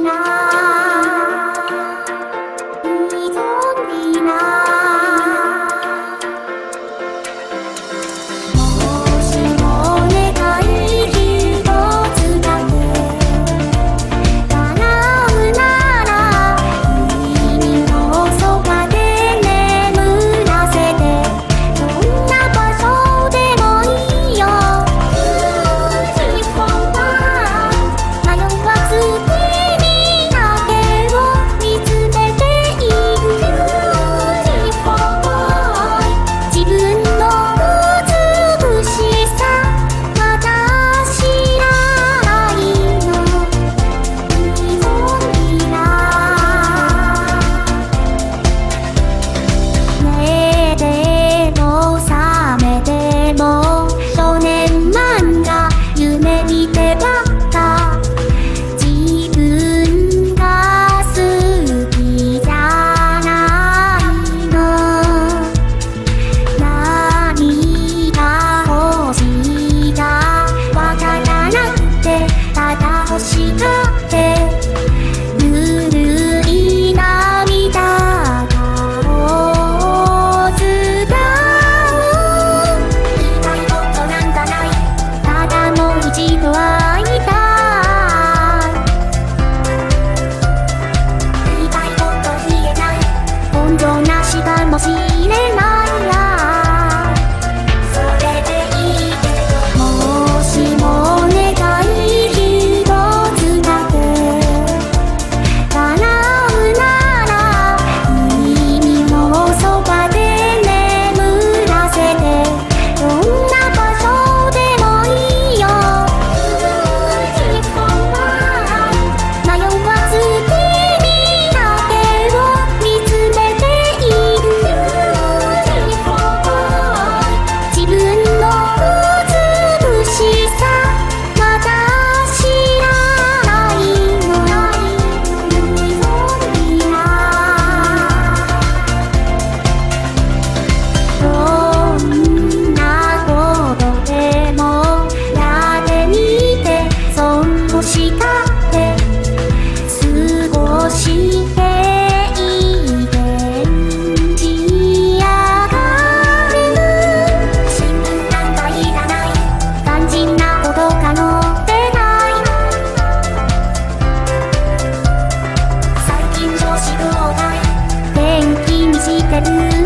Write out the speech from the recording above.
な Later したもしれないしかる